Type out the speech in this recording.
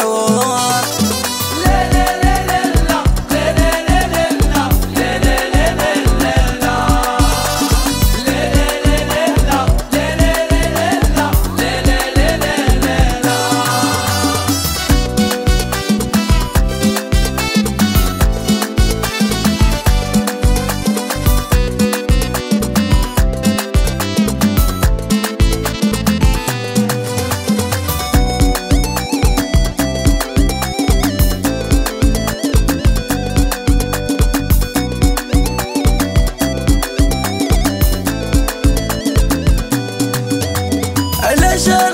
البحور should